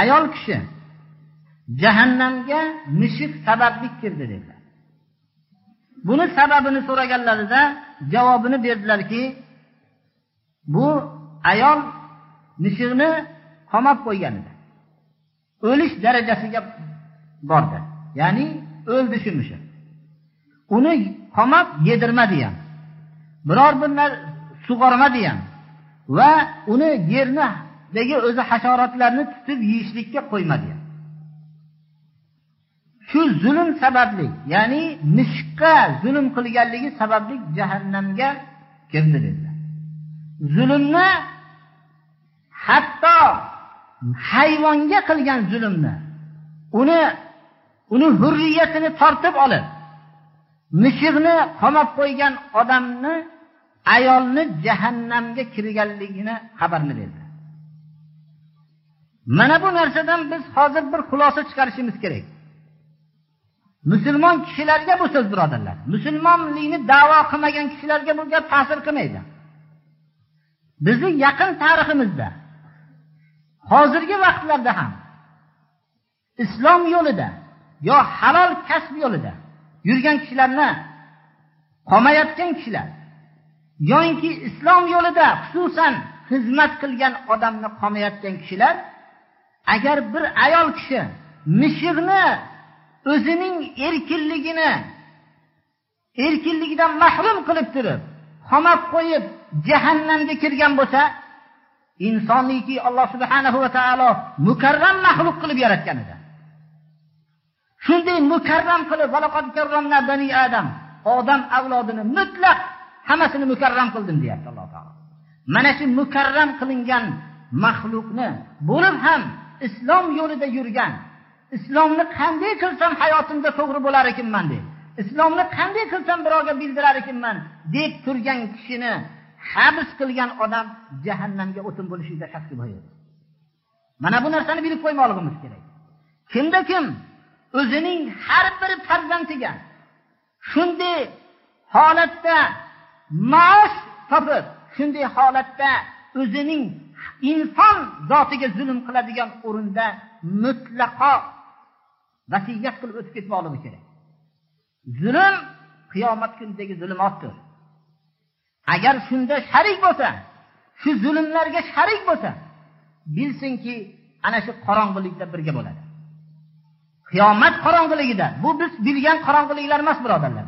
ayol kishi jahannamga mushuk sababli kirdi dedilar buni sababini so'raganlarida javobini berdilarki bu ayol mushukni qamab qo'ygan edi o'lish darajasiga bordi. Ya'ni o'ldi shu mushuk. Uni qamab yedirmadi ham biror bir sug'ormadi ham va uni nega o'zi hasharotlarni tutib yeyishlikka qo'ymadi. Shu zulm sababli ya'ni mushukqa zulm qilganligi sababli jahannamga kirdi dedilar. Zulmni hatto hayvonga qilgan zulmni uni uni hurriyatini tortib olib mushukni qamab qo'ygan odamni ayolni jahannamga kirganligini xabarini berdi. Mana bu narsadan biz hozir bir xulosa chiqarishimiz kerak. Musulmon kishilarga bu so'z birodarlar. Musulmonlikni davo qilmagan kishilarga bu gap ta'sir qilmaydi. Bizni yaqin tariximizda hozirgi vaqtlarda ham islom yo'lida yo halol kasb yo'lida yurgan kishilarni qolmayotgan kishilar yoinki islom yo'lida xususan xizmat qilgan odamni qolmayotgan kishilar agar bir ayol kishi mishiqni o'zining erkinligini erkinligidan mahrum qilib turib qamab qo'yib jahannamga kirgan bo'lsa insonniki alloh subhanahu va taolo mukarram maxluq qilib yaratgan edi. Shunday mukarram qilib bani adam odam avlodini mutlaq hammasini mukarram qildim deyapti alloh taolo. Mana shu mukarram qilingan maxluqni bo'lib ham islom yo'lida yurgan islomni qanday qilsam hayotimda to'g'ri bo'lar ekanman deb islomni qanday qilsam birovga bildirar ekanman deb turgan kishini habs qilgan odam jahannamga o'tin bo'lishiga shak shubha mana bu narsani bilib qo'ymoqligimiz kerak. Kimda kim o'zining har bir farzandiga shunday holatda maosh topib shunday holatda o'zining inson zotiga zulm qiladigan o'rinda mutlaqo vasiyat qilib o'tib ketmoqligi kerak. Zulm qiyomat kunidagi zulmotdir. Agar shunda sharik bo'lsa shu zulmlarga sharik bo'lsa bilsinki ana shu qorong'ulikda birga bo'ladi. Qiyomat qorong'iligida bu biz bilgan qorong'iliklar emas birodarlar.